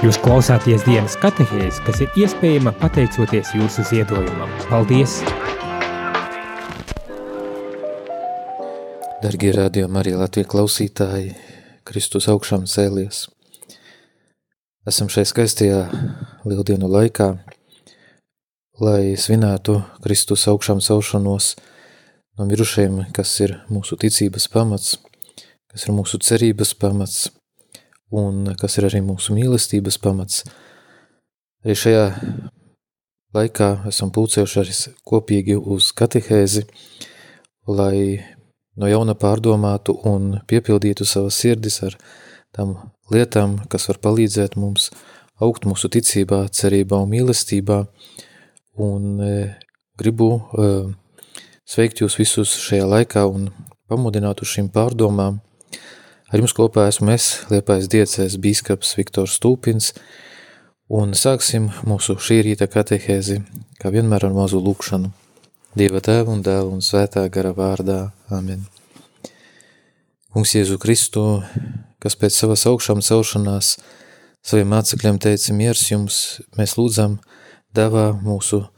Jūs klausāties dienas katehēs, kas ir iespējama pateicoties jūsu ziedojumam. Paldies! Dargie rādījumi arī Latvijas klausītāji, Kristus augšām cēlies. Esam šai skaistajā lieldienu laikā, lai svinētu Kristus augšām celšanos no mirušajiem, kas ir mūsu ticības pamats, kas ir mūsu cerības pamats – un kas ir arī mūsu mīlestības pamats. Arī šajā laikā esam pulcējušies kopīgi uz katehēzi, lai no jauna pārdomātu un piepildītu savas sirdis ar tām lietām, kas var palīdzēt mums augt mūsu ticībā, cerībā un mīlestībā, un e, gribu e, sveikt jūs visus šajā laikā un pamudināt uz šīm pārdomām, Ar jums kopā esmu es, Liepais diecēs bīskaps Viktors Stūpins, un sāksim mūsu šī rīta katehēzi, kā vienmēr ar mazu lūkšanu. Dieva tēva un dēla un svētā gara vārdā. Amen. Kungs Jēzu Kristu, kas pēc savas augšām celšanās saviem mācekļiem teica miers jums, mēs lūdzam devā mūsu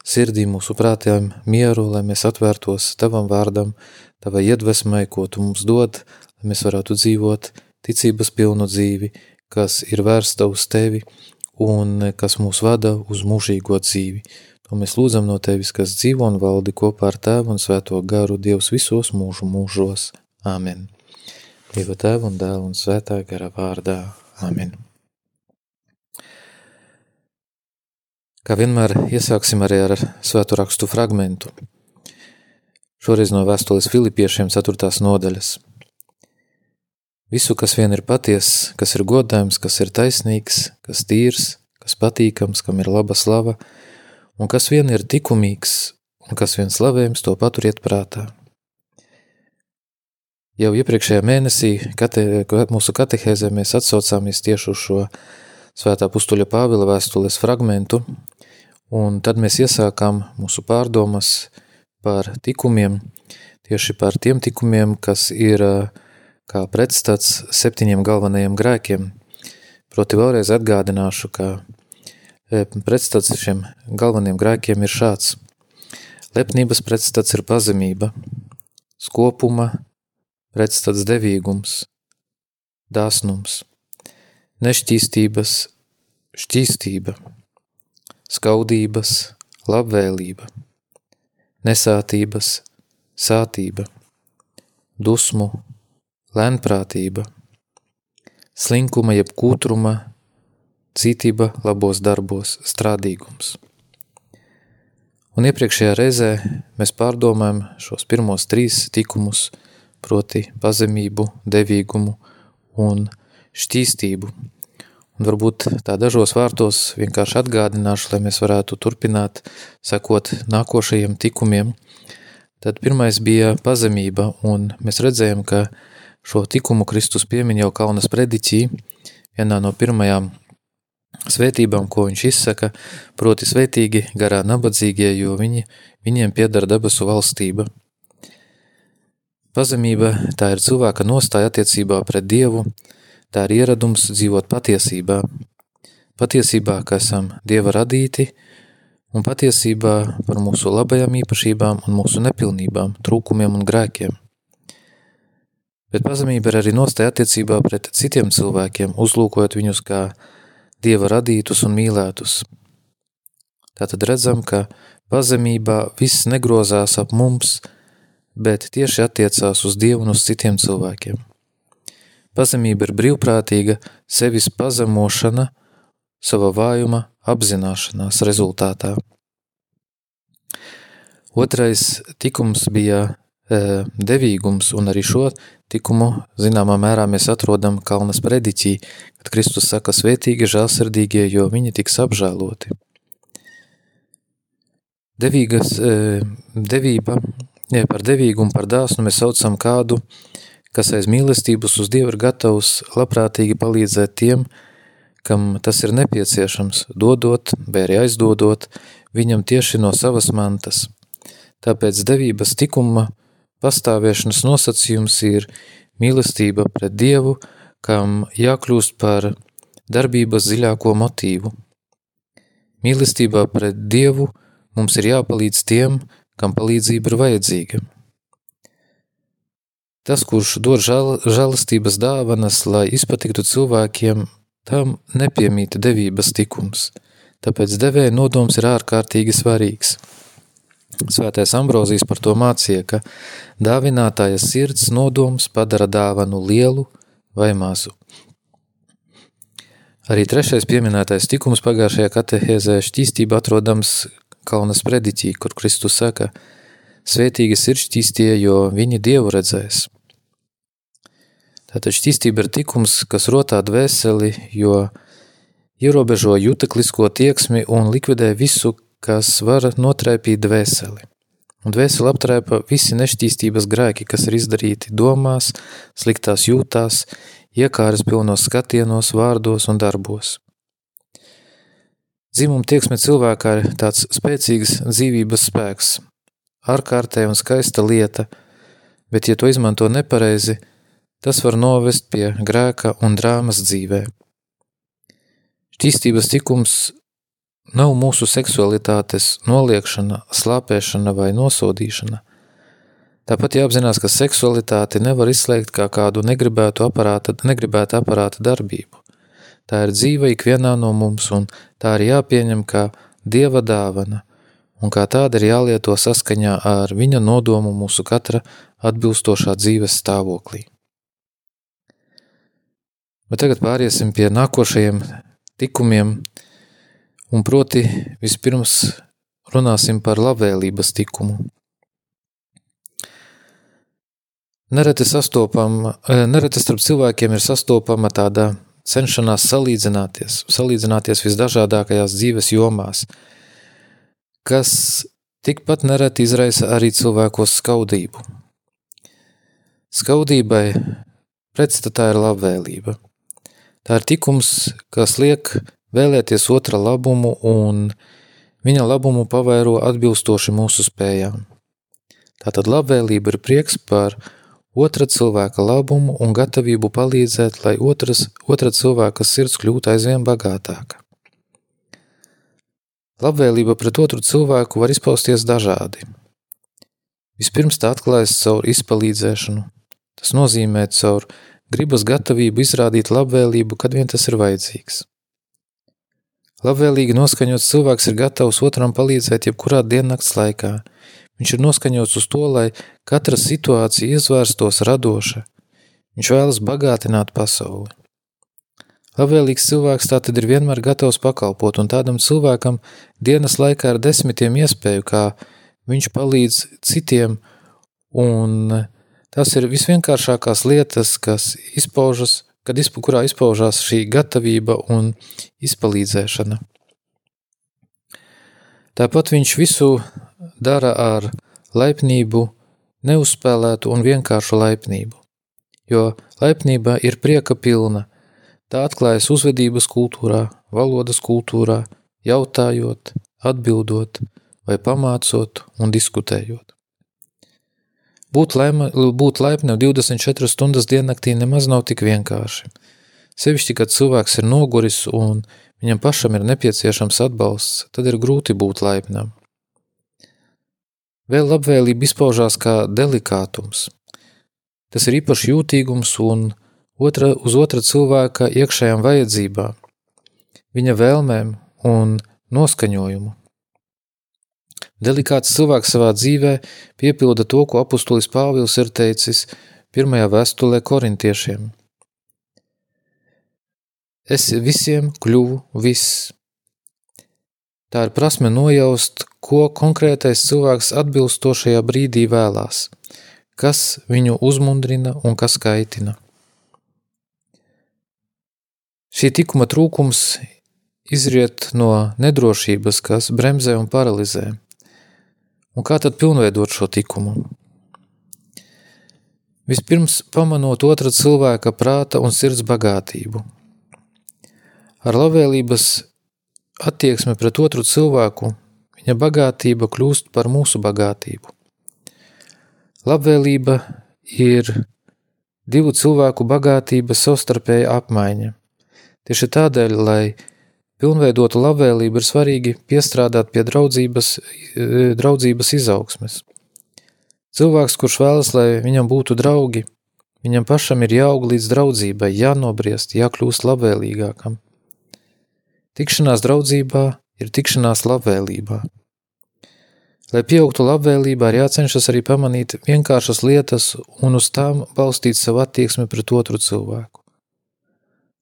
sirdī, mūsu prātiem mieru, lai mēs atvērtos tavam vārdam, tavai iedvesmai, ko tu mums dod, lai mēs varētu dzīvot ticības pilnu dzīvi, kas ir vērsta uz tevi un kas mūs vada uz mūžīgo dzīvi. To mēs lūdzam no tevis, kas dzīvo un valdi kopā ar Tēvu un Svēto garu Dievs visos mūžu mūžos. Āmen. Dieva Tēva un Dēla un Svētā gara vārdā. Āmen. Kā vienmēr iesāksim arī ar svēto rakstu fragmentu. Šoreiz no vēstules Filipiešiem 4. nodaļas – Visu, kas vien ir patiess, kas ir godājums, kas ir taisnīgs, kas tīrs, kas patīkams, kam ir laba slava, un kas vien ir tikumīgs, un kas vien slavējums, to paturiet prātā. Jau iepriekšējā mēnesī kate, mūsu katehēzē mēs atsaucāmies tieši uz šo svētā pustuļa Pāvila vēstules fragmentu, un tad mēs iesākām mūsu pārdomas par tikumiem, tieši par tiem tikumiem, kas ir uh, kā pretstats septiņiem galvenajiem grēkiem. Proti vēlreiz atgādināšu, ka e, pretstats šiem galvenajiem grēkiem ir šāds. Lepnības pretstats ir pazemība, skopuma pretstats devīgums, dāsnums, nešķīstības šķīstība, skaudības labvēlība, nesātības sātība, dusmu lēnprātība, slinkuma jeb kūtruma, cītība labos darbos, strādīgums. Un iepriekšējā reizē mēs pārdomājam šos pirmos trīs tikumus, proti pazemību, devīgumu un šķīstību. Un varbūt tā dažos vārtos vienkārši atgādināšu, lai mēs varētu turpināt sekot nākošajiem tikumiem. Tad pirmais bija pazemība, un mēs redzējām, ka Šo tikumu Kristus piemin jau Kaunas prediķī, vienā no pirmajām svētībām, ko viņš izsaka, proti svētīgi garā nabadzīgie, jo viņi, viņiem piedara debesu valstība. Pazemība tā ir cilvēka nostāja attiecībā pret Dievu, tā ir ieradums dzīvot patiesībā. Patiesībā, ka esam Dieva radīti, un patiesībā par mūsu labajām īpašībām un mūsu nepilnībām, trūkumiem un grēkiem. Bet pazemība ir arī nostāja attiecībā pret citiem cilvēkiem, uzlūkojot viņus kā Dieva radītus un mīlētus. Tātad redzam, ka pazemībā viss negrozās ap mums, bet tieši attiecās uz Dievu un uz citiem cilvēkiem. Pazemība ir brīvprātīga sevis pazemošana, sava vājuma apzināšanās rezultātā. Otrais tikums bija devīgums, un arī šo tikumu zināmā mērā mēs atrodam Kalnas prediķī, kad Kristus saka svētīgi žālsirdīgie, jo viņi tiks apžēloti. Devīgas, e, devība, ja par devīgumu, par dāsnu mēs saucam kādu, kas aiz mīlestības uz Dievu ir gatavs labprātīgi palīdzēt tiem, kam tas ir nepieciešams, dodot vai arī aizdodot viņam tieši no savas mantas. Tāpēc devības tikuma – pastāvēšanas nosacījums ir mīlestība pret Dievu, kam jākļūst par darbības dziļāko motīvu. Mīlestībā pret Dievu mums ir jāpalīdz tiem, kam palīdzība ir vajadzīga. Tas, kurš dod žal, žēlastības dāvanas, lai izpatiktu cilvēkiem, tam nepiemīta devības tikums, tāpēc devēja nodoms ir ārkārtīgi svarīgs. Svētais Ambrozijs par to mācīja, ka dāvinātāja sirds nodoms padara dāvanu lielu vai mazu. Arī trešais pieminētais tikums pagājušajā katehēzē šķīstība atrodams Kalnas prediķī, kur Kristus saka, svētīgi ir šķīstie, jo viņi Dievu redzēs. Tātad šķīstība ir tikums, kas rotā dvēseli, jo ierobežo juteklisko tieksmi un likvidē visu, kas var notrēpīt dvēseli. Un dvēseli aptrēpa visi nešķīstības grēki, kas ir izdarīti domās, sliktās jūtās, iekāras pilnos skatienos, vārdos un darbos. Dzimuma tieksme cilvēkā ir tāds spēcīgs dzīvības spēks, ārkārtēja un skaista lieta, bet ja to izmanto nepareizi, tas var novest pie grēka un drāmas dzīvē. Šķīstības tikums nav mūsu seksualitātes noliekšana, slāpēšana vai nosodīšana. Tāpat jāapzinās, ka seksualitāti nevar izslēgt kā kādu negribētu aparāta, negribētu aparāta darbību. Tā ir dzīva ikvienā no mums, un tā ir jāpieņem kā dieva dāvana, un kā tāda ir jālieto saskaņā ar viņa nodomu mūsu katra atbilstošā dzīves stāvoklī. Bet tagad pāriesim pie nākošajiem tikumiem, Un proti vispirms runāsim par labvēlības tikumu. Nereti sastopam, eh, nereti starp cilvēkiem ir sastopama tāda cenšanās salīdzināties, salīdzināties visdažādākajās dzīves jomās, kas tikpat nereti izraisa arī cilvēkos skaudību. Skaudībai pretstatā ir labvēlība. Tā ir tikums, kas liek vēlēties otra labumu un viņa labumu pavēro atbilstoši mūsu spējām. Tātad labvēlība ir prieks par otra cilvēka labumu un gatavību palīdzēt, lai otras, otra cilvēka sirds kļūtu aizvien bagātāka. Labvēlība pret otru cilvēku var izpausties dažādi. Vispirms tā atklājas caur izpalīdzēšanu. Tas nozīmē caur gribas gatavību izrādīt labvēlību, kad vien tas ir vajadzīgs. Labvēlīgi noskaņots cilvēks ir gatavs otram palīdzēt jebkurā diennakts laikā. Viņš ir noskaņots uz to, lai katra situācija izvērstos radoša. Viņš vēlas bagātināt pasauli. Labvēlīgs cilvēks tātad ir vienmēr gatavs pakalpot, un tādam cilvēkam dienas laikā ir desmitiem iespēju, kā viņš palīdz citiem, un tas ir visvienkāršākās lietas, kas izpaužas kad izp kurā izpaužās šī gatavība un izpalīdzēšana. Tāpat viņš visu dara ar laipnību, neuzspēlētu un vienkāršu laipnību, jo laipnība ir prieka pilna. Tā atklājas uzvedības kultūrā, valodas kultūrā, jautājot, atbildot vai pamācot un diskutējot. Būt, laima, būt laipnam 24 stundas diennaktī nemaz nav tik vienkārši. Sevišķi, kad cilvēks ir noguris un viņam pašam ir nepieciešams atbalsts, tad ir grūti būt laipnam. Vēl labvēlība izpaužās kā delikātums. Tas ir īpaši jūtīgums un otra, uz otra cilvēka iekšējām vajadzībām, viņa vēlmēm un noskaņojumu. Delikāts cilvēks savā dzīvē piepilda to, ko apustulis Pāvils ir teicis pirmajā vēstulē korintiešiem. Es visiem kļuvu viss. Tā ir prasme nojaust, ko konkrētais cilvēks atbilstošajā brīdī vēlās, kas viņu uzmundrina un kas kaitina. Šī tikuma trūkums izriet no nedrošības, kas bremzē un paralizē. Un kā tad pilnveidot šo tikumu? Vispirms pamanot otra cilvēka prāta un sirds bagātību. Ar labvēlības attieksmi pret otru cilvēku viņa bagātība kļūst par mūsu bagātību. Labvēlība ir divu cilvēku bagātības savstarpēja apmaiņa. Tieši tādēļ, lai pilnveidotu labvēlību, ir svarīgi piestrādāt pie draudzības, e, draudzības izaugsmes. Cilvēks, kurš vēlas, lai viņam būtu draugi, viņam pašam ir jāaug līdz draudzībai, jānobriest, jākļūst labvēlīgākam. Tikšanās draudzībā ir tikšanās labvēlībā. Lai pieaugtu labvēlībā, ir jācenšas arī pamanīt vienkāršas lietas un uz tām balstīt savu attieksmi pret otru cilvēku.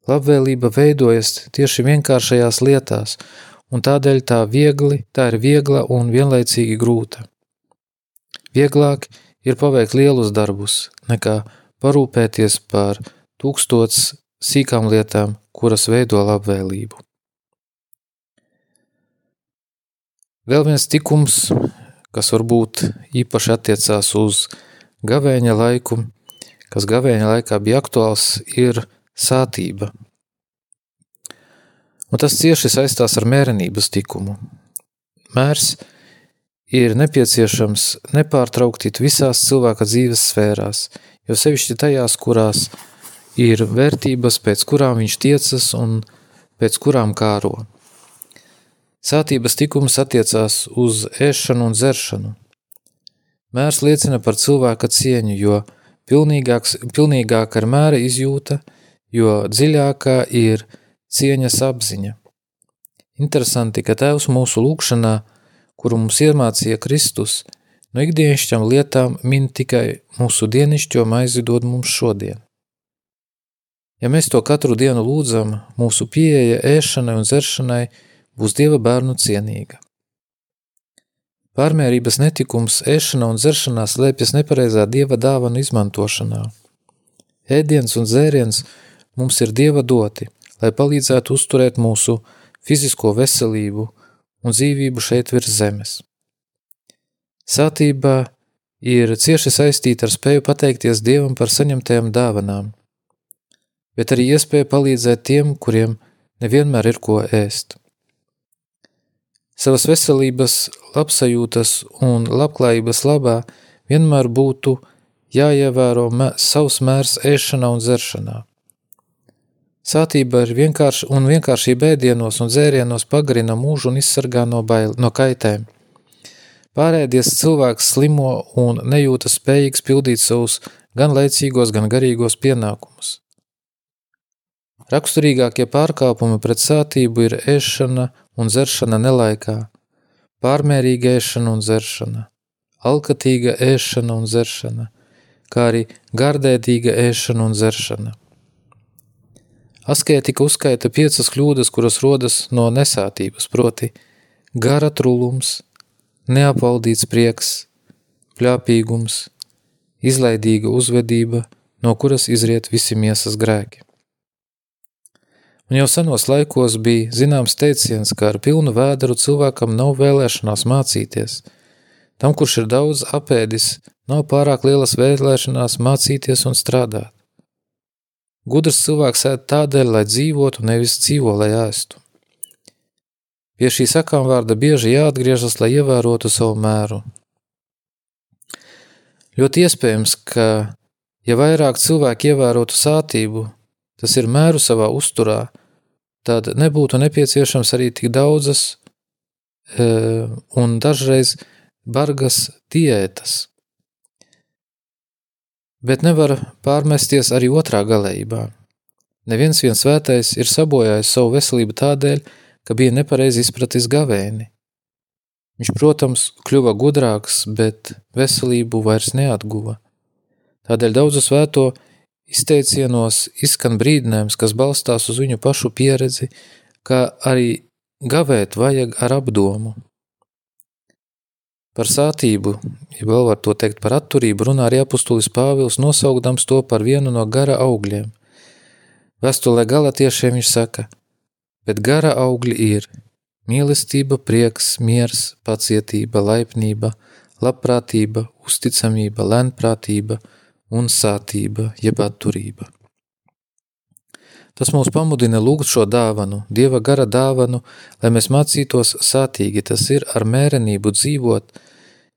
Labvēlība veidojas tieši vienkāršajās lietās, un tādēļ tā viegli, tā ir viegla un vienlaicīgi grūta. Vieglāk ir paveikt lielus darbus, nekā parūpēties par tūkstots sīkām lietām, kuras veido labvēlību. Vēl viens tikums, kas varbūt īpaši attiecās uz gavēņa laiku, kas gavēņa laikā bija aktuāls, ir sātība. Un tas cieši saistās ar mērenības tikumu. Mērs ir nepieciešams nepārtraukti visās cilvēka dzīves sfērās, jo sevišķi tajās, kurās ir vērtības, pēc kurām viņš tiecas un pēc kurām kāro. Sātības tikums attiecās uz ēšanu un dzeršanu. Mērs liecina par cilvēka cieņu, jo pilnīgāks, pilnīgāka ir mēra izjūta, jo dziļākā ir cieņas apziņa. Interesanti, ka Tēvs mūsu lūkšanā – kuru mums iemācīja Kristus, no ikdienišķām lietām min tikai mūsu dienišķo maizi dod mums šodien. Ja mēs to katru dienu lūdzam, mūsu pieeja ēšanai un zeršanai būs Dieva bērnu cienīga. Pārmērības netikums ēšanā un zeršanā slēpjas nepareizā Dieva dāvanu izmantošanā. Ēdiens un dzēriens mums ir Dieva doti, lai palīdzētu uzturēt mūsu fizisko veselību – un dzīvību šeit virs zemes. Sātība ir cieši saistīta ar spēju pateikties Dievam par saņemtajām dāvanām, bet arī iespēja palīdzēt tiem, kuriem nevienmēr ir ko ēst. Savas veselības, labsajūtas un labklājības labā vienmēr būtu jāievēro mē, savs mērs ēšanā un zeršanā. Sātība ir vienkārši un vienkāršība ēdienos un dzērienos pagarina mūžu un izsargā no, bail, no kaitēm. Pārēdies cilvēks slimo un nejūtas spējīgs pildīt savus gan laicīgos, gan garīgos pienākumus. Raksturīgākie pārkāpumi pret sātību ir ēšana un zeršana nelaikā, pārmērīga ēšana un zeršana, alkatīga ēšana un zeršana, kā arī gardētīga ēšana un zeršana. Askētika uzskaita piecas kļūdas, kuras rodas no nesātības, proti gara trulums, neapvaldīts prieks, pļāpīgums, izlaidīga uzvedība, no kuras izriet visi miesas grēki. Un jau senos laikos bija zināms teiciens, ka ar pilnu vēderu cilvēkam nav vēlēšanās mācīties. Tam, kurš ir daudz apēdis, nav pārāk lielas vēlēšanās mācīties un strādāt. Gudrs cilvēks ēd tādēļ, lai dzīvotu, nevis dzīvo, lai ēstu. Pie šī sakām vārda bieži jāatgriežas, lai ievērotu savu mēru. Ļoti iespējams, ka, ja vairāk cilvēki ievērotu sātību, tas ir mēru savā uzturā, tad nebūtu nepieciešams arī tik daudzas e, un dažreiz bargas diētas bet nevar pārmesties arī otrā galējībā. Neviens viens svētais ir sabojājis savu veselību tādēļ, ka bija nepareizi izpratis gavēni. Viņš, protams, kļuva gudrāks, bet veselību vairs neatguva. Tādēļ daudzu svēto izteicienos izskan brīdinājums, kas balstās uz viņu pašu pieredzi, ka arī gavēt vajag ar apdomu. Par sātību, ja vēl var to teikt par atturību, runā arī apustulis Pāvils, nosaukdams to par vienu no gara augļiem. Vēstulē galatiešiem viņš saka, bet gara augļi ir mīlestība, prieks, miers, pacietība, laipnība, labprātība, uzticamība, lēnprātība un sātība, jeb atturība. Tas mūs pamudina lūgt šo dāvanu, Dieva gara dāvanu, lai mēs mācītos sātīgi, tas ir ar mērenību dzīvot,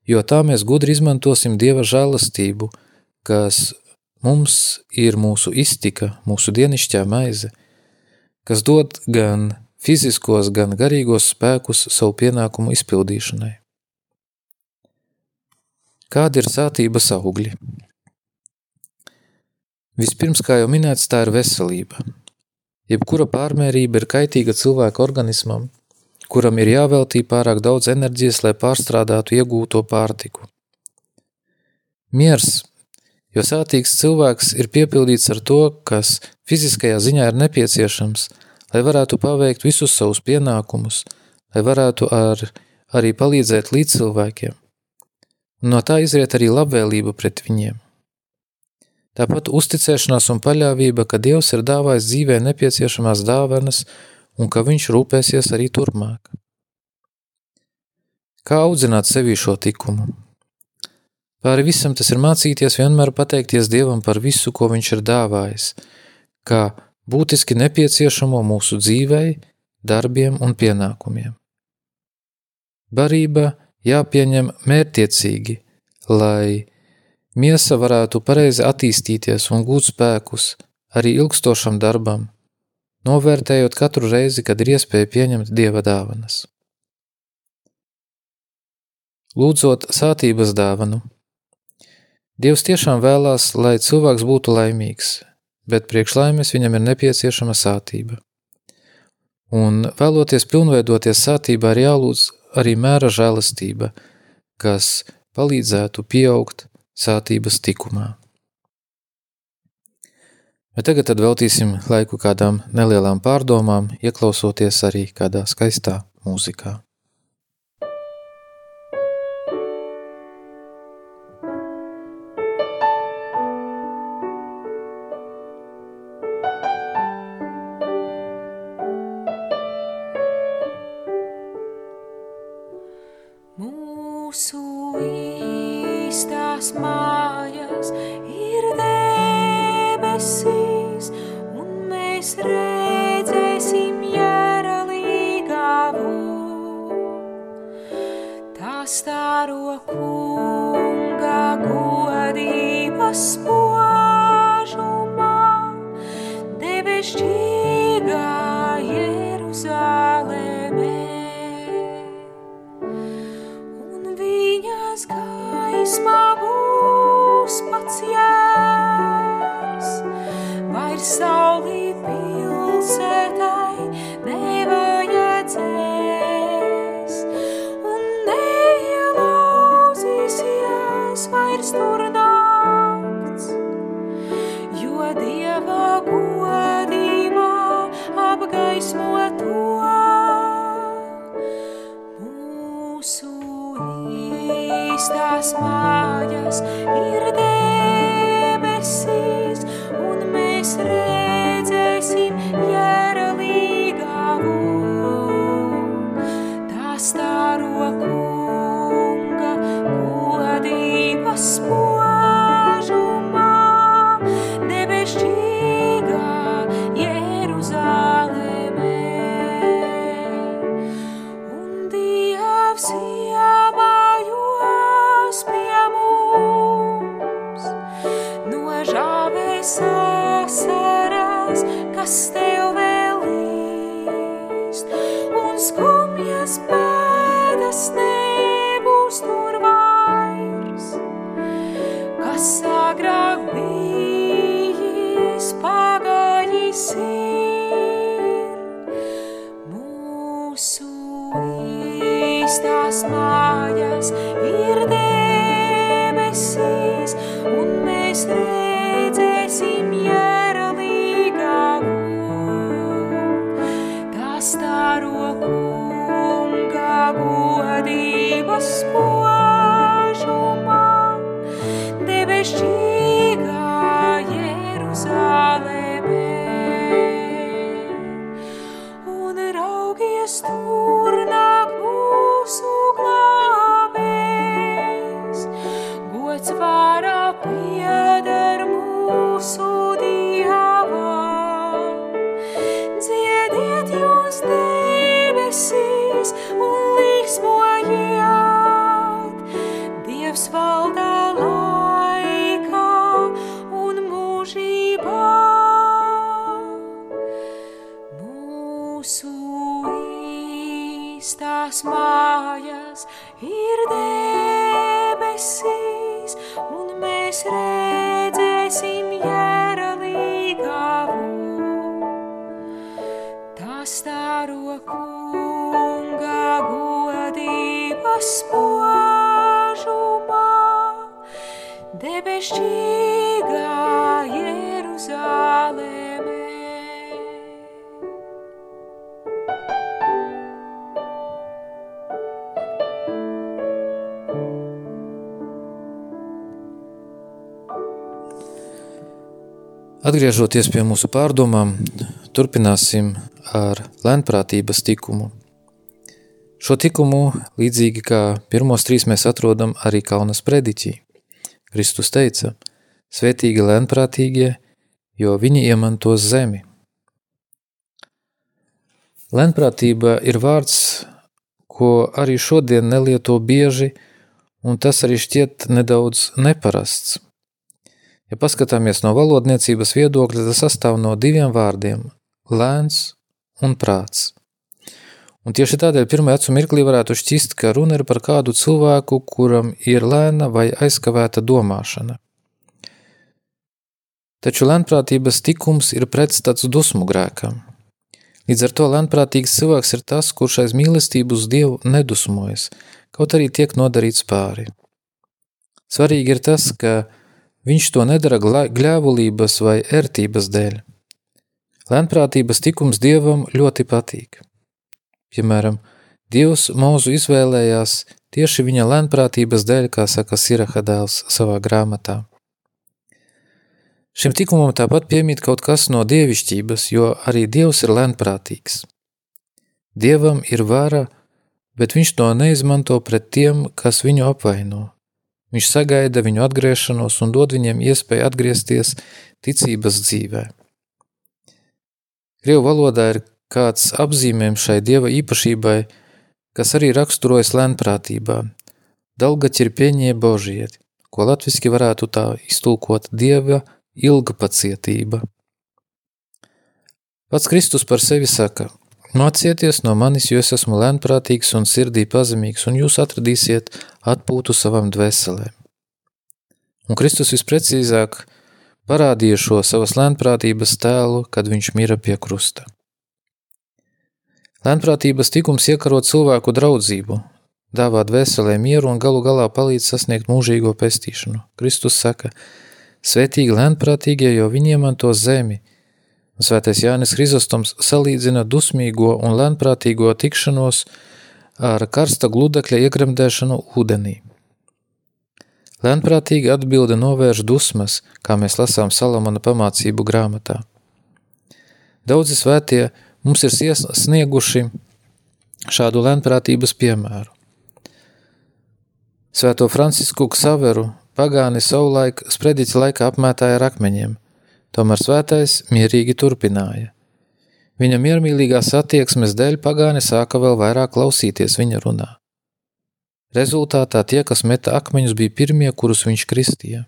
jo tā mēs gudri izmantosim Dieva žēlastību, kas mums ir mūsu iztika, mūsu dienišķā maize. kas dod gan fiziskos, gan garīgos spēkus savu pienākumu izpildīšanai. Kādi ir sātības augļi? Vispirms, kā jau minēts, tā ir veselība. Jebkura pārmērība ir kaitīga cilvēka organismam, kuram ir jāveltī pārāk daudz enerģijas, lai pārstrādātu iegūto pārtiku. Miers, jo sātīgs cilvēks ir piepildīts ar to, kas fiziskajā ziņā ir nepieciešams, lai varētu paveikt visus savus pienākumus, lai varētu ar, arī palīdzēt līdzcilvēkiem. No tā izriet arī labvēlība pret viņiem. Tāpat uzticēšanās un paļāvība, ka Dievs ir dāvājis dzīvē nepieciešamās dāvanas un ka viņš rūpēsies arī turpmāk. Kā audzināt sevī šo tikumu? Pāri visam tas ir mācīties vienmēr pateikties Dievam par visu, ko viņš ir dāvājis, kā būtiski nepieciešamo mūsu dzīvei, darbiem un pienākumiem. Barība jāpieņem mērtiecīgi, lai miesa varētu pareizi attīstīties un gūt spēkus arī ilgstošam darbam, novērtējot katru reizi, kad ir iespēja pieņemt dieva dāvanas. Lūdzot sātības dāvanu. Dievs tiešām vēlās, lai cilvēks būtu laimīgs, bet priekš laimes viņam ir nepieciešama sātība. Un vēloties pilnveidoties sātībā ir jālūdz arī mēra žēlastība, kas palīdzētu pieaugt sātības tikumā. Bet tagad tad veltīsim laiku kādām nelielām pārdomām, ieklausoties arī kādā skaistā mūzikā. Īstās mājas ir debesīs Atgriežoties pie mūsu pārdomām, turpināsim ar lēnprātības tikumu. Šo tikumu, līdzīgi kā pirmos trīs, mēs atrodam arī Kalnas prediķī. Kristus teica, svētīgi lēnprātīgie, jo viņi iemantos zemi. Lēnprātība ir vārds, ko arī šodien nelieto bieži, un tas arī šķiet nedaudz neparasts. Ja paskatāmies no valodniecības viedokļa, tas sastāv no diviem vārdiem – lēns un prāts. Un tieši tādēļ pirmā acu mirklī varētu šķist, ka runa ir par kādu cilvēku, kuram ir lēna vai aizkavēta domāšana. Taču lēnprātības tikums ir pretstats dusmu grēkam. Līdz ar to lēnprātīgs cilvēks ir tas, kurš aiz mīlestību uz Dievu nedusmojas, kaut arī tiek nodarīts pāri. Svarīgi ir tas, ka viņš to nedara gļēvulības vai ērtības dēļ. Lēnprātības tikums Dievam ļoti patīk. Piemēram, Dievs mūzu izvēlējās tieši viņa lēnprātības dēļ, kā saka Siraha dēls savā grāmatā. Šim tikumam tāpat piemīt kaut kas no dievišķības, jo arī Dievs ir lēnprātīgs. Dievam ir vara, bet viņš to neizmanto pret tiem, kas viņu apvaino. Viņš sagaida viņu atgriešanos un dod viņiem iespēju atgriezties ticības dzīvē. Krievu valodā ir kāds apzīmējums šai dieva īpašībai, kas arī raksturojas lēnprātībā. Dalga ķirpieņie božiet, ko latviski varētu tā iztulkot dieva ilga pacietība. Pats Kristus par sevi saka, mācieties no manis, jo es esmu lēnprātīgs un sirdī pazemīgs, un jūs atradīsiet atpūtu savam dvēselēm. Un Kristus visprecīzāk parādīja šo savas lēnprātības tēlu, kad viņš mira pie krusta. Lēnprātības tikums iekaro cilvēku draudzību, dāvā dvēselē mieru un galu galā palīdz sasniegt mūžīgo pestīšanu. Kristus saka – Svētīgi lēnprātīgie, jo viņi iemanto zemi. Svētais Jānis Hrizostoms salīdzina dusmīgo un lēnprātīgo tikšanos ar karsta gludekļa iegremdēšanu ūdenī. Lēnprātīgi atbilde novērš dusmas, kā mēs lasām Salamana pamācību grāmatā. Daudzi svētie mums ir snieguši šādu lēnprātības piemēru. Svēto Francisku Ksaveru Pagāni savulaik sprediķa laikā apmētāja ar akmeņiem, tomēr svētais mierīgi turpināja. Viņa miermīlīgās attieksmes dēļ pagāni sāka vēl vairāk klausīties viņa runā. Rezultātā tie, kas meta akmeņus, bija pirmie, kurus viņš kristīja.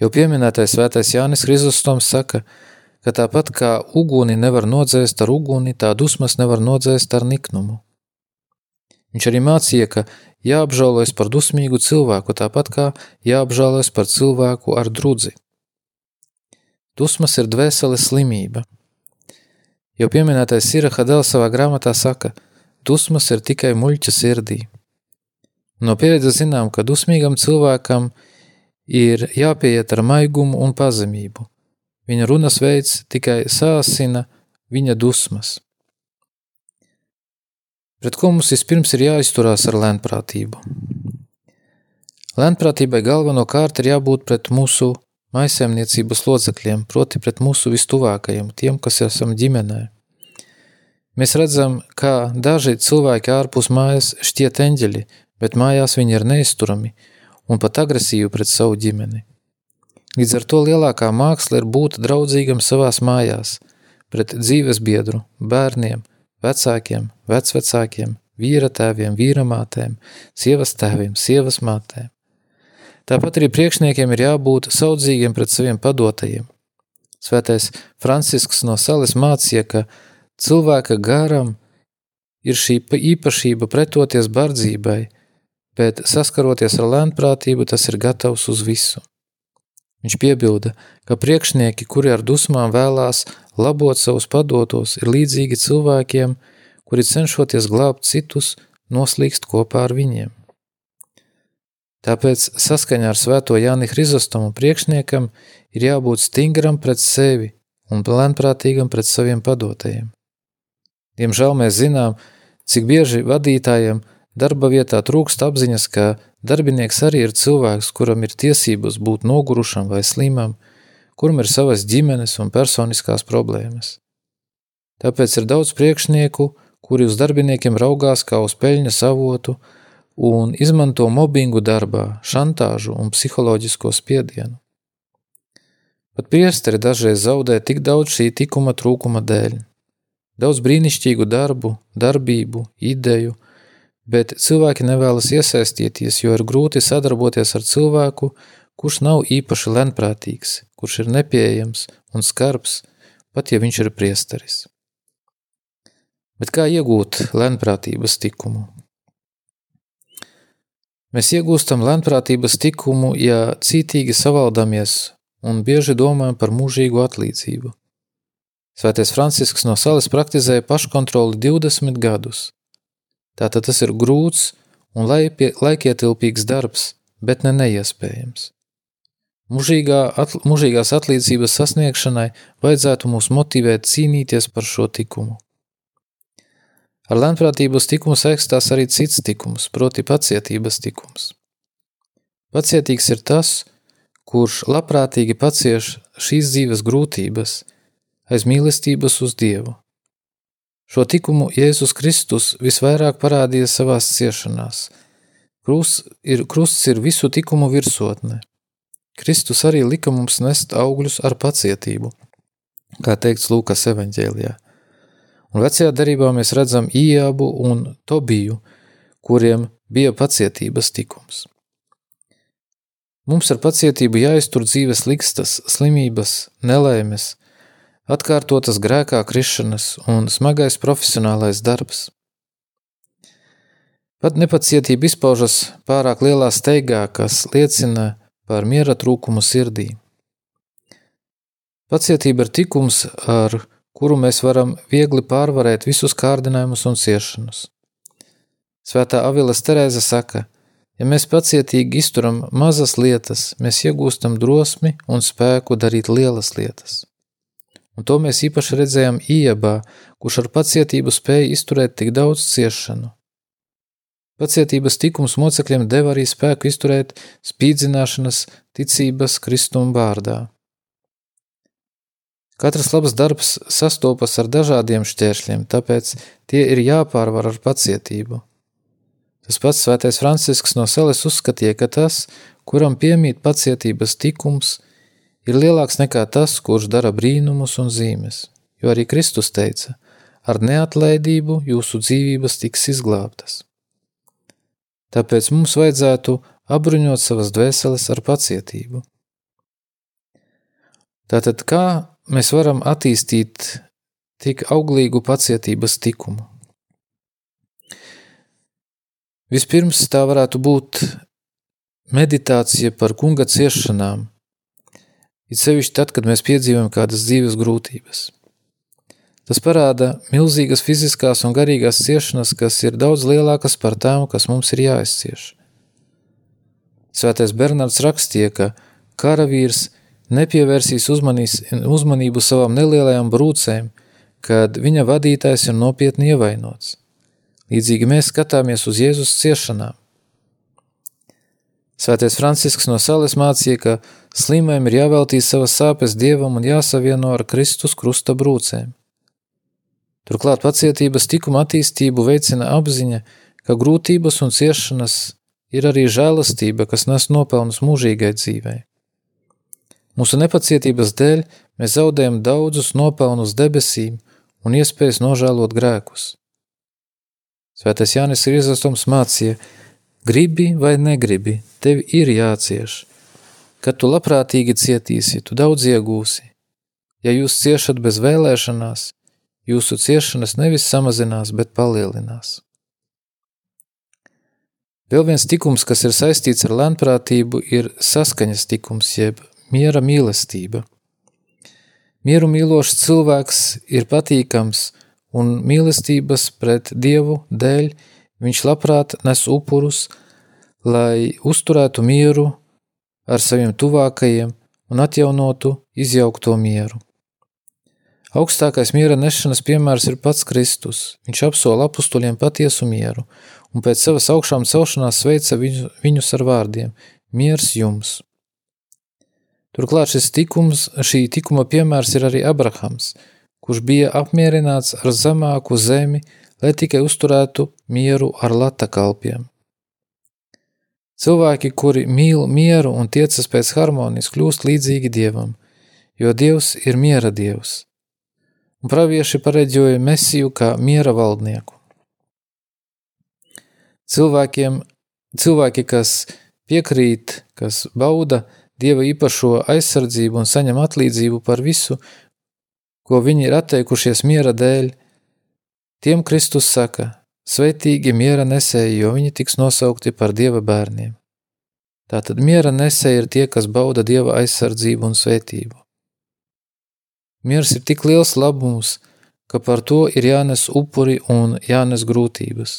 Jau pieminētais svētais Jānis Hrizostoms saka, ka tāpat kā uguni nevar nodzēst ar uguni, tā dusmas nevar nodzēst ar niknumu. Viņš arī mācīja, ka jāapžēlojas par dusmīgu cilvēku, tāpat kā jāapžēlojas par cilvēku ar drudzi. Dusmas ir dvēseles slimība. Jau pieminētais Sira Hadel savā grāmatā saka, dusmas ir tikai muļķa sirdī. No pieredzes zinām, ka dusmīgam cilvēkam ir jāpieiet ar maigumu un pazemību. Viņa runas veids tikai sāsina viņa dusmas. Pret ko mums vispirms ir jāizturās ar lēnprātību? Lēnprātībai galvenokārt ir jābūt pret mūsu maisaimniecības locekļiem, proti pret mūsu vistuvākajiem, tiem, kas esam ģimenē. Mēs redzam, kā daži cilvēki ārpus mājas šķiet eņģeļi, bet mājās viņi ir neizturami un pat agresīvi pret savu ģimeni. Līdz ar to lielākā māksla ir būt draudzīgam savās mājās, pret dzīves biedru, bērniem – vecākiem, vecvecākiem, vīra tēviem, vīramātēm, sievas tēviem, sievas mātēm. Tāpat arī priekšniekiem ir jābūt saudzīgiem pret saviem padotajiem. Svētais Francisks no Sales mācīja, ka cilvēka garam ir šī īpašība pretoties bardzībai, bet saskaroties ar lēnprātību, tas ir gatavs uz visu. Viņš piebilda, ka priekšnieki, kuri ar dusmām vēlās labot savus padotos, ir līdzīgi cilvēkiem, kuri cenšoties glābt citus, noslīkst kopā ar viņiem. Tāpēc saskaņā ar svēto Jāni Hrizostomu priekšniekam ir jābūt stingram pret sevi un lēnprātīgam pret saviem padotajiem. Diemžēl mēs zinām, cik bieži vadītājiem darba vietā trūkst apziņas, ka darbinieks arī ir cilvēks, kuram ir tiesības būt nogurušam vai slimam, kuram ir savas ģimenes un personiskās problēmas. Tāpēc ir daudz priekšnieku, kuri uz darbiniekiem raugās kā uz peļņas avotu, un izmanto mobbingu darbā, šantāžu un psiholoģisko spiedienu. Pat priesteri dažreiz zaudē tik daudz šī tikuma trūkuma dēļ. Daudz brīnišķīgu darbu, darbību, ideju, bet cilvēki nevēlas iesaistīties, jo ir grūti sadarboties ar cilvēku, kurš nav īpaši lenprātīgs, kurš ir nepieejams un skarbs, pat ja viņš ir priesteris. Bet kā iegūt lenprātības tikumu? Mēs iegūstam lēnprātības tikumu, ja cītīgi savaldamies un bieži domājam par mūžīgu atlīdzību. Svētais Francisks no salas praktizēja paškontroli 20 gadus. Tātad tas ir grūts un laikietilpīgs darbs, bet ne neiespējams. Mūžīgā, atl mūžīgās atlīdzības sasniegšanai vajadzētu mūs motivēt cīnīties par šo tikumu. Ar lēnprātības tikumu saistās arī cits tikums, proti pacietības tikums. Pacietīgs ir tas, kurš labprātīgi pacieš šīs dzīves grūtības, aiz mīlestības uz Dievu. Šo tikumu Jēzus Kristus visvairāk parādīja savās ciešanās. Krusts ir, krusts ir visu tikumu virsotne. Kristus arī lika mums nest augļus ar pacietību, kā teikts Lūkas evaņģēlijā. Un vecajā derībā mēs redzam Iebu un Tobiju, kuriem bija pacietības tikums. Mums ar pacietību jāiztur dzīves likstas, slimības, nelaimes, atkārtotas grēkā krišanas un smagais profesionālais darbs. Pat nepacietība izpaužas pārāk lielā steigā, kas liecina par miera trūkumu sirdī. Pacietība ir tikums, ar kuru mēs varam viegli pārvarēt visus kārdinājumus un ciešanas. Svētā Avilas Terēza saka, ja mēs pacietīgi izturam mazas lietas, mēs iegūstam drosmi un spēku darīt lielas lietas. Un to mēs īpaši redzējām Iebā, kurš ar pacietību spēja izturēt tik daudz ciešanu. Pacietības tikums mocekļiem deva arī spēku izturēt spīdzināšanas ticības kristuma vārdā. Katrs labs darbs sastopas ar dažādiem šķēršļiem, tāpēc tie ir jāpārvar ar pacietību. Tas pats svētais Francisks no Seles uzskatīja, ka tas, kuram piemīt pacietības tikums, ir lielāks nekā tas, kurš dara brīnumus un zīmes, jo arī Kristus teica, ar neatlaidību jūsu dzīvības tiks izglābtas. Tāpēc mums vajadzētu apbruņot savas dvēseles ar pacietību. Tātad kā mēs varam attīstīt tik auglīgu pacietības tikumu. Vispirms tā varētu būt meditācija par kunga ciešanām, it sevišķi tad, kad mēs piedzīvojam kādas dzīves grūtības. Tas parāda milzīgas fiziskās un garīgās ciešanas, kas ir daudz lielākas par tām, kas mums ir jāizcieš. Svētais Bernards rakstīja, ka karavīrs nepievērsīs uzmanīs, uzmanību savām nelielajām brūcēm, kad viņa vadītājs ir nopietni ievainots. Līdzīgi mēs skatāmies uz Jēzus ciešanām. Svētais Francisks no Sales mācīja, ka slimajam ir jāveltīs savas sāpes Dievam un jāsavieno ar Kristus krusta brūcēm. Turklāt pacietības tikuma attīstību veicina apziņa, ka grūtības un ciešanas ir arī žēlastība, kas nes nopelnus mūžīgai dzīvei. Mūsu nepacietības dēļ mēs zaudējam daudzus nopelnus debesīm un iespējas nožēlot grēkus. Svētais Jānis Rīzastums mācīja, gribi vai negribi, tev ir jācieš. Kad tu labprātīgi cietīsi, tu daudz iegūsi. Ja jūs ciešat bez vēlēšanās, jūsu ciešanas nevis samazinās, bet palielinās. Vēl viens tikums, kas ir saistīts ar lēnprātību, ir saskaņas tikums, jeb miera mīlestība. Mieru mīlošs cilvēks ir patīkams, un mīlestības pret Dievu dēļ viņš labprāt nes upurus, lai uzturētu mieru ar saviem tuvākajiem un atjaunotu izjaukto mieru. Augstākais miera nešanas piemērs ir pats Kristus. Viņš apsola apustuļiem patiesu mieru, un pēc savas augšām celšanās sveica viņu, viņus ar vārdiem – miers jums. Turklāt šis tikums, šī tikuma piemērs ir arī Abrahams, kurš bija apmierināts ar zemāku zemi, lai tikai uzturētu mieru ar lata kalpiem. Cilvēki, kuri mīl mieru un tiecas pēc harmonijas, kļūst līdzīgi Dievam, jo Dievs ir miera Dievs. Un pravieši pareģoja Mesiju kā miera valdnieku. Cilvēkiem, cilvēki, kas piekrīt, kas bauda Dieva īpašo aizsardzību un saņem atlīdzību par visu, ko viņi ir atteikušies miera dēļ, tiem Kristus saka, Sveitīgi miera nesēji, jo viņi tiks nosaukti par Dieva bērniem. Tātad miera nesēji ir tie, kas bauda Dieva aizsardzību un svētību. Miers ir tik liels labums, ka par to ir jānes upuri un jānes grūtības.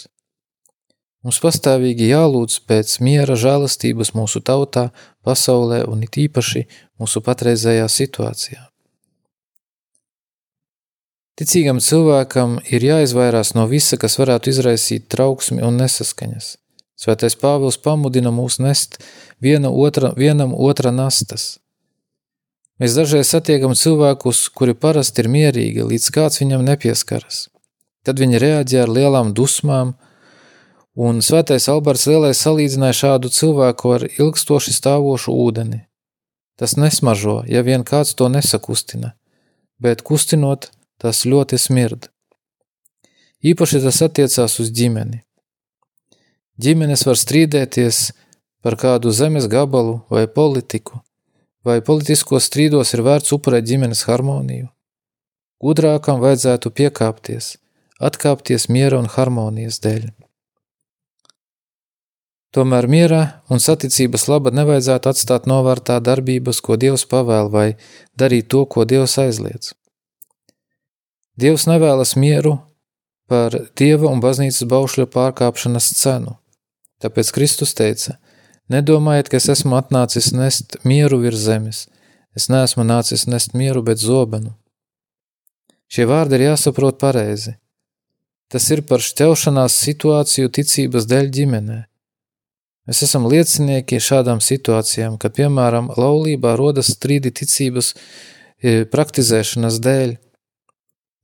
Mums pastāvīgi jālūdz pēc miera žēlastības mūsu tautā, pasaulē un it īpaši mūsu patreizējā situācijā. Ticīgam cilvēkam ir jāizvairās no visa, kas varētu izraisīt trauksmi un nesaskaņas. Svētais Pāvils pamudina mūs nest viena otra, vienam otra nastas. Mēs dažreiz satiekam cilvēkus, kuri parasti ir mierīgi, līdz kāds viņam nepieskaras. Tad viņi reaģē ar lielām dusmām, un svētais Alberts Lielais salīdzināja šādu cilvēku ar ilgstoši stāvošu ūdeni. Tas nesmažo, ja vien kāds to nesakustina, bet kustinot, tas ļoti smird. Īpaši tas attiecās uz ģimeni. Ģimenes var strīdēties par kādu zemes gabalu vai politiku, vai politiskos strīdos ir vērts upurēt ģimenes harmoniju. Gudrākam vajadzētu piekāpties, atkāpties miera un harmonijas dēļ. Tomēr miera un saticības laba nevajadzētu atstāt novārtā darbības, ko Dievs pavēl, vai darīt to, ko Dievs aizliedz. Dievs nevēlas mieru par Dieva un baznīcas baušļa pārkāpšanas cenu. Tāpēc Kristus teica, nedomājiet, ka es esmu atnācis nest mieru virs zemes. Es neesmu nācis nest mieru, bet zobenu. Šie vārdi ir jāsaprot pareizi. Tas ir par šķelšanās situāciju ticības dēļ ģimenē. Mēs esam liecinieki šādām situācijām, kad, piemēram, laulībā rodas strīdi ticības e, praktizēšanas dēļ,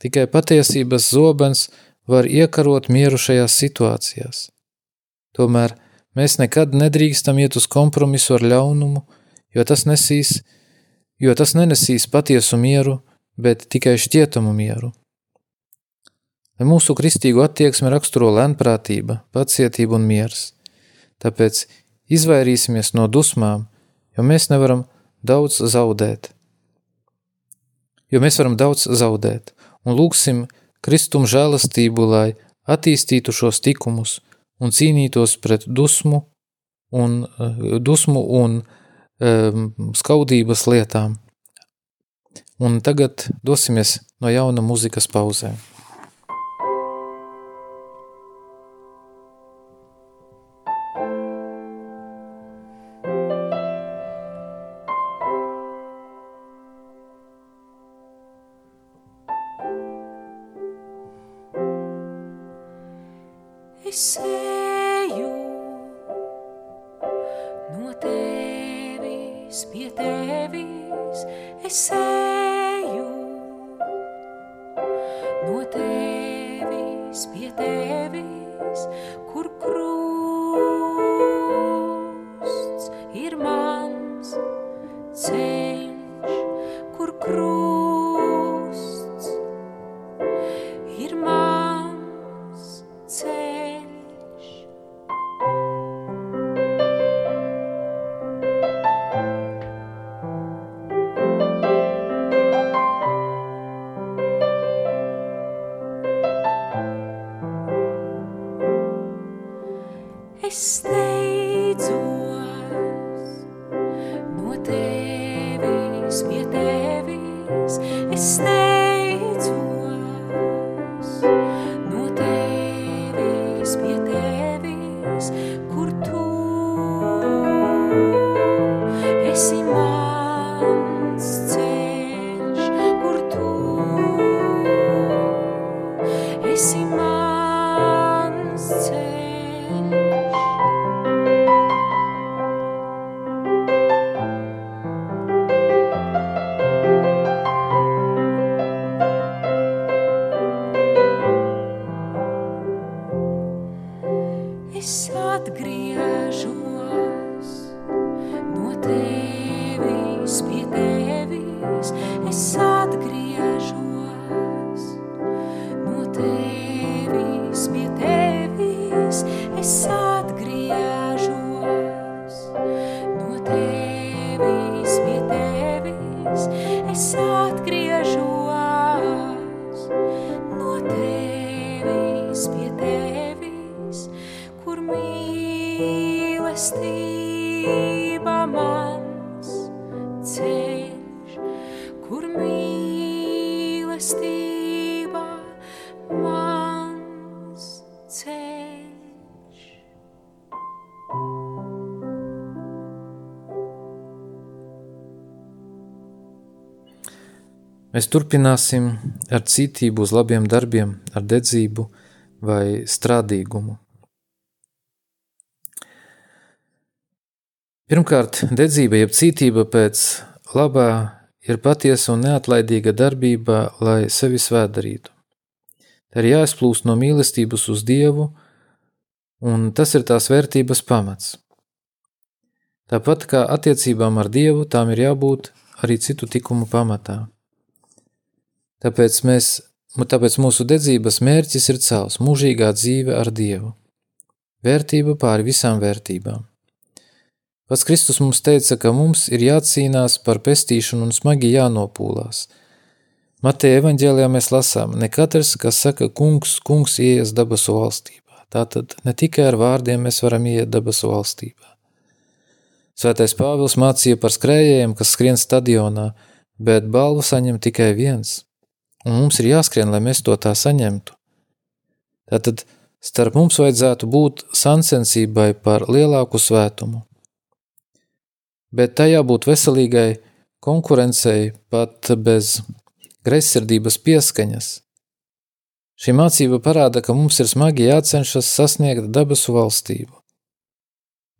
Tikai patiesības zobens var iekarot mieru šajās situācijās. Tomēr mēs nekad nedrīkstam iet uz kompromisu ar ļaunumu, jo tas nesīs, jo tas nenesīs patiesu mieru, bet tikai šķietamu mieru. Lai mūsu kristīgo attieksmi raksturo lēnprātība, pacietība un miers. Tāpēc izvairīsimies no dusmām, jo mēs nevaram daudz zaudēt. Jo mēs varam daudz zaudēt un lūgsim Kristum žēlastību, lai attīstītu šos tikumus un cīnītos pret dusmu un, eh, dusmu un um, skaudības lietām. Un tagad dosimies no jauna muzikas pauzēm. So. Mēs turpināsim ar citību uz labiem darbiem, ar dedzību vai strādīgumu. Pirmkārt, dedzība jeb cītība pēc labā ir patiesa un neatlaidīga darbība, lai sevi svētdarītu. Tā ir jāizplūst no mīlestības uz Dievu, un tas ir tās vērtības pamats. Tāpat kā attiecībām ar Dievu, tām ir jābūt arī citu tikumu pamatā. Tāpēc, mēs, tāpēc mūsu dedzības mērķis ir cels – mūžīgā dzīve ar Dievu. Vērtība pāri visām vērtībām. Pats Kristus mums teica, ka mums ir jācīnās par pestīšanu un smagi jānopūlās. Mateja evaņģēlijā mēs lasām, ne katrs, kas saka, kungs, kungs ieies dabasu valstībā. Tātad ne tikai ar vārdiem mēs varam iet dabasu valstībā. Svētais Pāvils mācīja par skrējējiem, kas skrien stadionā, bet balvu saņem tikai viens – un mums ir jāskrien, lai mēs to tā saņemtu. Tātad starp mums vajadzētu būt sancensībai par lielāku svētumu. Bet tajā būt veselīgai konkurencei pat bez greizsirdības pieskaņas. Šī mācība parāda, ka mums ir smagi jācenšas sasniegt dabasu valstību.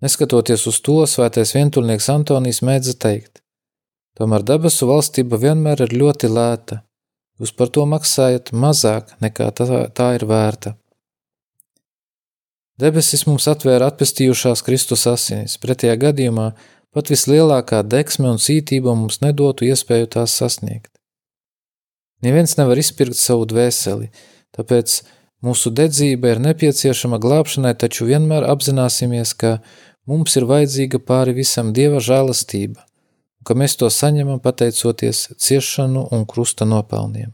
Neskatoties uz to, svētais vientuļnieks Antonijs mēdza teikt, tomēr dabasu valstība vienmēr ir ļoti lēta – Jūs par to maksājat mazāk nekā tā, tā ir vērta. Debesis mums atvēra atpestījušās Kristus asinis, pretējā gadījumā pat vislielākā deksme un cītība mums nedotu iespēju tās sasniegt. Neviens nevar izpirkt savu dvēseli, tāpēc mūsu dedzība ir nepieciešama glābšanai, taču vienmēr apzināsimies, ka mums ir vajadzīga pāri visam Dieva žēlastība, ka mēs to saņemam pateicoties ciešanu un krusta nopelniem.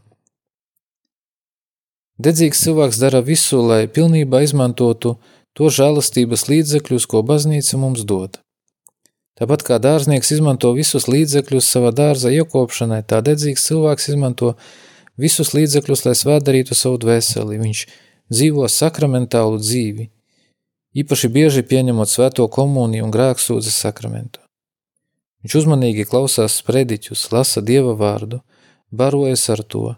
Dedzīgs cilvēks dara visu, lai pilnībā izmantotu to žēlastības līdzekļus, ko baznīca mums dod. Tāpat kā dārznieks izmanto visus līdzekļus savā dārza iekopšanai, tā dedzīgs cilvēks izmanto visus līdzekļus, lai svētdarītu savu dvēseli. Viņš dzīvo sakramentālu dzīvi, īpaši bieži pieņemot svēto komuniju un grēksūdzes sakramentu. Viņš uzmanīgi klausās sprediķus, lasa dieva vārdu, barojas ar to,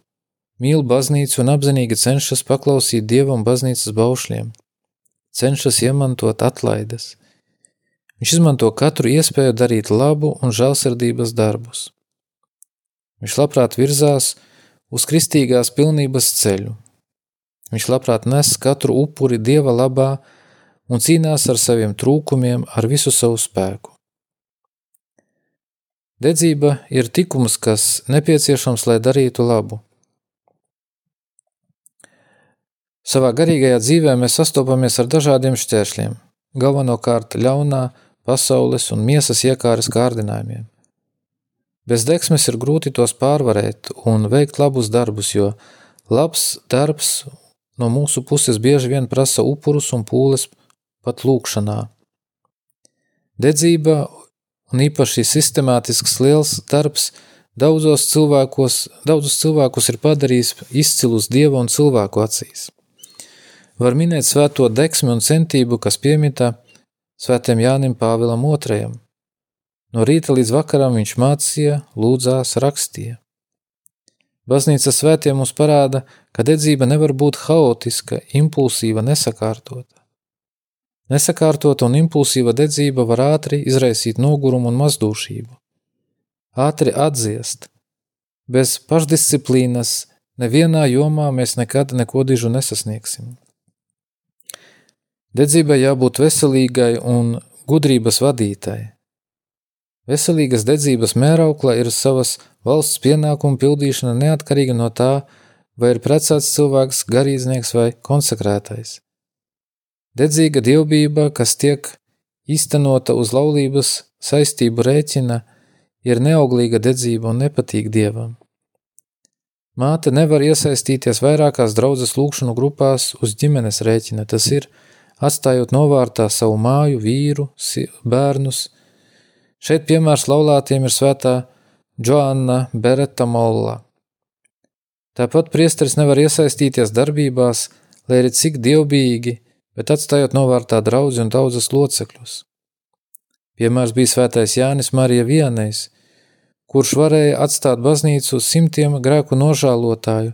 mīl baznīcu un apzinīgi cenšas paklausīt dieva un baznīcas baušļiem, cenšas iemantot atlaides. Viņš izmanto katru iespēju darīt labu un žēlsirdības darbus. Viņš labprāt virzās uz kristīgās pilnības ceļu. Viņš labprāt nes katru upuri dieva labā un cīnās ar saviem trūkumiem ar visu savu spēku. Dedzība ir tikums, kas nepieciešams, lai darītu labu. Savā garīgajā dzīvē mēs sastopamies ar dažādiem šķēršļiem, galvenokārt ļaunā, pasaules un miesas iekāres kārdinājumiem. Bez deksmes ir grūti tos pārvarēt un veikt labus darbus, jo labs darbs no mūsu puses bieži vien prasa upurus un pūles pat lūkšanā. Dedzība un īpaši sistemātisks liels darbs daudzos cilvēkos, daudzus cilvēkus ir padarījis izcilus Dieva un cilvēku acīs. Var minēt svēto deksmi un centību, kas piemitā svētiem Jānim Pāvilam II. No rīta līdz vakaram viņš mācīja, lūdzās, rakstīja. Baznīcas svētie mums parāda, ka dedzība nevar būt haotiska, impulsīva, nesakārtota. Nesakārtota un impulsīva dedzība var ātri izraisīt nogurumu un mazdūšību. Ātri atdziest. Bez pašdisciplīnas nevienā jomā mēs nekad neko dižu nesasniegsim. Dedzībai jābūt veselīgai un gudrības vadītai. Veselīgas dedzības mēraukla ir savas valsts pienākumu pildīšana neatkarīga no tā, vai ir precēts cilvēks, garīdznieks vai konsekrētais. Dedzīga dievbība, kas tiek īstenota uz laulības saistību rēķina, ir neauglīga dedzība un nepatīk dievam. Māte nevar iesaistīties vairākās draudzes lūkšanu grupās uz ģimenes rēķina, tas ir, atstājot novārtā savu māju, vīru, bērnus, Šeit piemērs laulātiem ir svētā Džoanna Beretta Molla. Tāpat priesteris nevar iesaistīties darbībās, lai arī cik dievbijīgi, bet atstājot novārtā draudzi un daudzas locekļus. Piemērs bija svētais Jānis Marija Vienais, kurš varēja atstāt baznīcu simtiem grēku nožālotāju,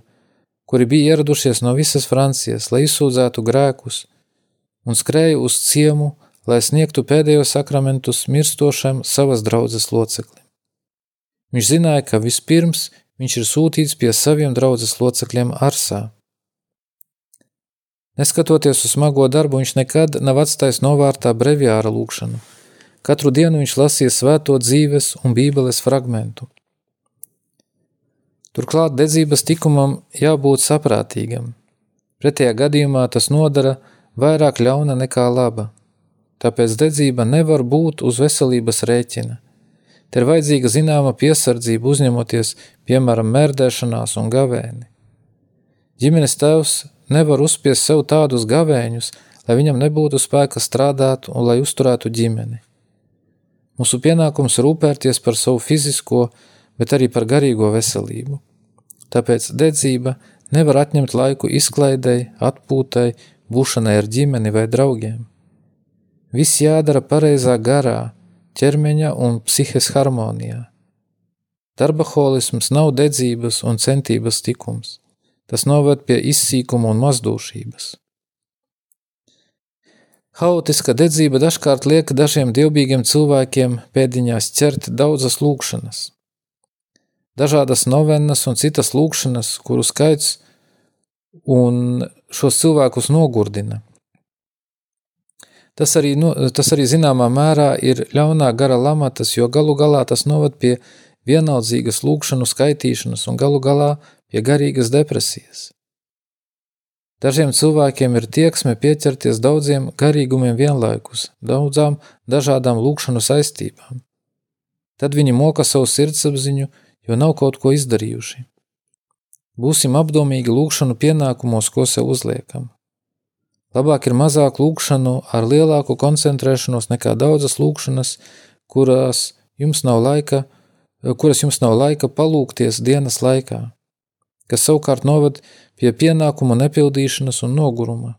kuri bija ieradušies no visas Francijas, lai izsūdzētu grēkus, un skrēja uz ciemu, lai sniegtu pēdējo sakramentus mirstošam savas draudzes loceklim. Viņš zināja, ka vispirms viņš ir sūtīts pie saviem draudzes locekļiem Arsā. Neskatoties uz smago darbu, viņš nekad nav atstājis novārtā breviāra lūkšanu. Katru dienu viņš lasīja svēto dzīves un bībeles fragmentu. Turklāt dedzības tikumam jābūt saprātīgam. Pretējā gadījumā tas nodara vairāk ļauna nekā laba tāpēc dedzība nevar būt uz veselības rēķina. Te ir vajadzīga zināma piesardzība uzņemoties, piemēram, mērdēšanās un gavēni. Ģimenes tēvs nevar uzspiest sev tādus gavēņus, lai viņam nebūtu spēka strādāt un lai uzturētu ģimeni. Mūsu pienākums rūpēties par savu fizisko, bet arī par garīgo veselību. Tāpēc dedzība nevar atņemt laiku izklaidei, atpūtai, būšanai ar ģimeni vai draugiem. Viss jādara pareizā garā, ķermeņa un psihes harmonijā. Darbaholisms nav dedzības un centības tikums. Tas noved pie izsīkuma un mazdūšības. Haotiska dedzība dažkārt liek dažiem dievbijiem cilvēkiem pēdiņās ķert daudzas lūkšanas. Dažādas novennas un citas lūkšanas, kuru skaits un šos cilvēkus nogurdina. Tas arī, nu, tas arī zināmā mērā ir ļaunā gara lamatas, jo galu galā tas noved pie vienaldzīgas lūkšanu skaitīšanas un galu galā pie garīgas depresijas. Dažiem cilvēkiem ir tieksme pieķerties daudziem garīgumiem vienlaikus, daudzām dažādām lūkšanu saistībām. Tad viņi moka savu sirdsapziņu, jo nav kaut ko izdarījuši. Būsim apdomīgi lūkšanu pienākumos, ko sev uzliekam. Labāk ir mazāk lūkšanu ar lielāku koncentrēšanos nekā daudzas lūkšanas, kurās jums nav laika, kuras jums nav laika palūkties dienas laikā, kas savukārt noved pie pienākumu nepildīšanas un noguruma.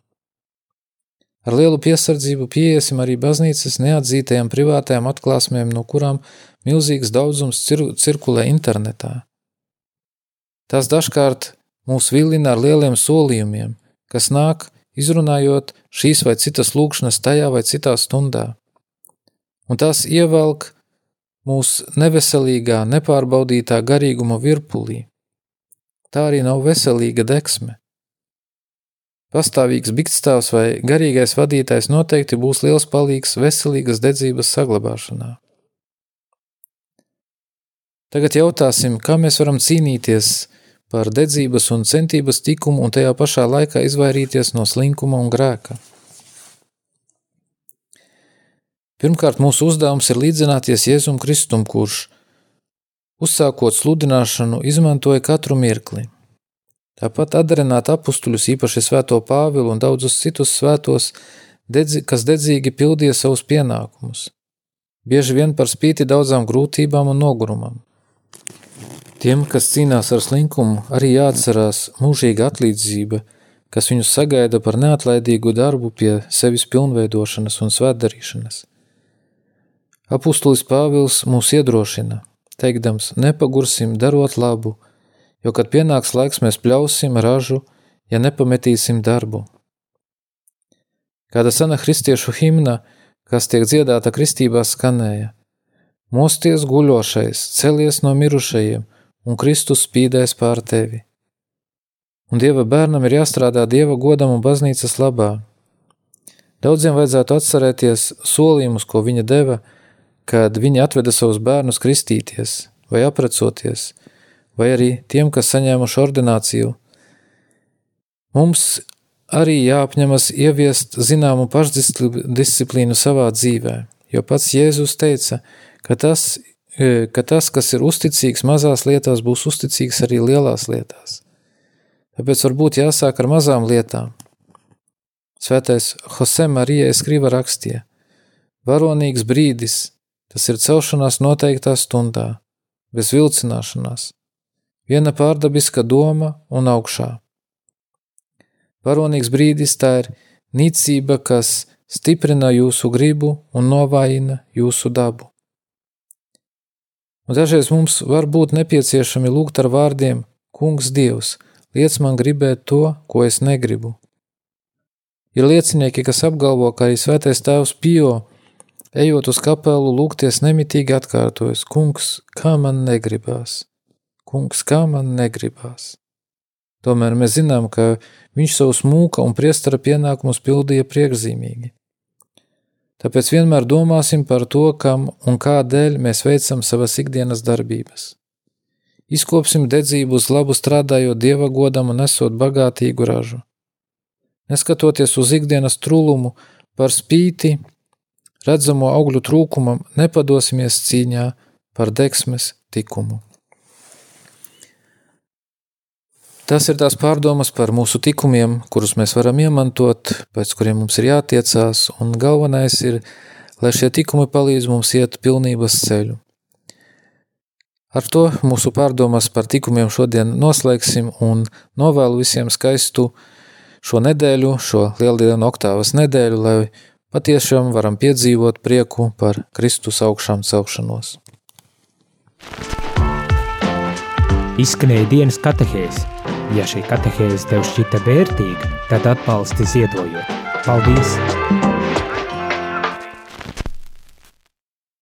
Ar lielu piesardzību pieiesim arī baznīcas neatzītajām privātajām atklāsmēm, no kurām milzīgs daudzums cir cirkulē internetā. Tās dažkārt mūs vilina ar lieliem solījumiem, kas nāk izrunājot šīs vai citas lūkšanas tajā vai citā stundā. Un tās ievelk mūs neveselīgā, nepārbaudītā garīguma virpulī. Tā arī nav veselīga deksme. Pastāvīgs bikstāvs vai garīgais vadītājs noteikti būs liels palīgs veselīgas dedzības saglabāšanā. Tagad jautāsim, kā mēs varam cīnīties par dedzības un centības tikumu un tajā pašā laikā izvairīties no slinkuma un grēka. Pirmkārt, mūsu uzdevums ir līdzināties Jēzum Kristum, kurš, uzsākot sludināšanu, izmantoja katru mirkli. Tāpat atdarināt apustuļus, īpaši svēto Pāvilu un daudzus citus svētos, dedzi, kas dedzīgi pildīja savus pienākumus, bieži vien par spīti daudzām grūtībām un nogurumam. Tiem, kas cīnās ar slinkumu, arī jāatcerās mūžīga atlīdzība, kas viņus sagaida par neatlaidīgu darbu pie sevis pilnveidošanas un svētdarīšanas. Apustulis Pāvils mūs iedrošina, teikdams, nepagursim darot labu, jo, kad pienāks laiks, mēs pļausim ražu, ja nepametīsim darbu. Kāda sena kristiešu himna, kas tiek dziedāta kristībā, skanēja: Mosties guļošais, celies no mirušajiem, un Kristus spīdēs pār tevi. Un Dieva bērnam ir jāstrādā Dieva godam un baznīcas labā. Daudziem vajadzētu atcerēties solījumus, ko viņa deva, kad viņa atveda savus bērnus kristīties vai aprecoties, vai arī tiem, kas saņēmuši ordināciju. Mums arī jāapņemas ieviest zināmu pašdisciplīnu savā dzīvē, jo pats Jēzus teica, ka tas, e, ka tas, kas ir uzticīgs mazās lietās, būs uzticīgs arī lielās lietās. Tāpēc varbūt jāsāk ar mazām lietām. Svētais Jose Marija Eskrīva rakstīja: Varonīgs brīdis, tas ir celšanās noteiktā stundā, bez vilcināšanās, viena pārdabiska doma un augšā. Varonīgs brīdis tā ir nicība, kas stiprina jūsu gribu un novājina jūsu dabu. Un dažreiz mums var būt nepieciešami lūgt ar vārdiem: Kungs, Dievs, liec man gribēt to, ko es negribu. Ir liecinieki, kas apgalvo, ka arī Svētais Tēvs Pio, ejot uz kapelu, lūgties nemitīgi atkārtojas: Kungs, kā man negribās! Kungs, kā man negribās! Tomēr mēs zinām, ka viņš savu smūka un priestara pienākumus pildīja priekšzīmīgi. Tāpēc vienmēr domāsim par to, kam un kādēļ mēs veicam savas ikdienas darbības. Izkopsim dedzību uz labu strādājot dieva godam un nesot bagātīgu ražu. Neskatoties uz ikdienas trūlumu, par spīti redzamo augļu trūkumam, nepadosimies cīņā par deksmes tikumu. Tas ir tās pārdomas par mūsu tikumiem, kurus mēs varam iemantot, pēc kuriem mums ir jātiecās, un galvenais ir, lai šie tikumi palīdz mums iet pilnības ceļu. Ar to mūsu pārdomas par tikumiem šodien noslēgsim un novēlu visiem skaistu šo nedēļu, šo lieldienu oktāvas nedēļu, lai patiešām varam piedzīvot prieku par Kristus augšām celšanos. Izskanēja dienas katehēs Ja šī katehēze tev šķita vērtīga, tad atbalsti ziedojot. Paldies!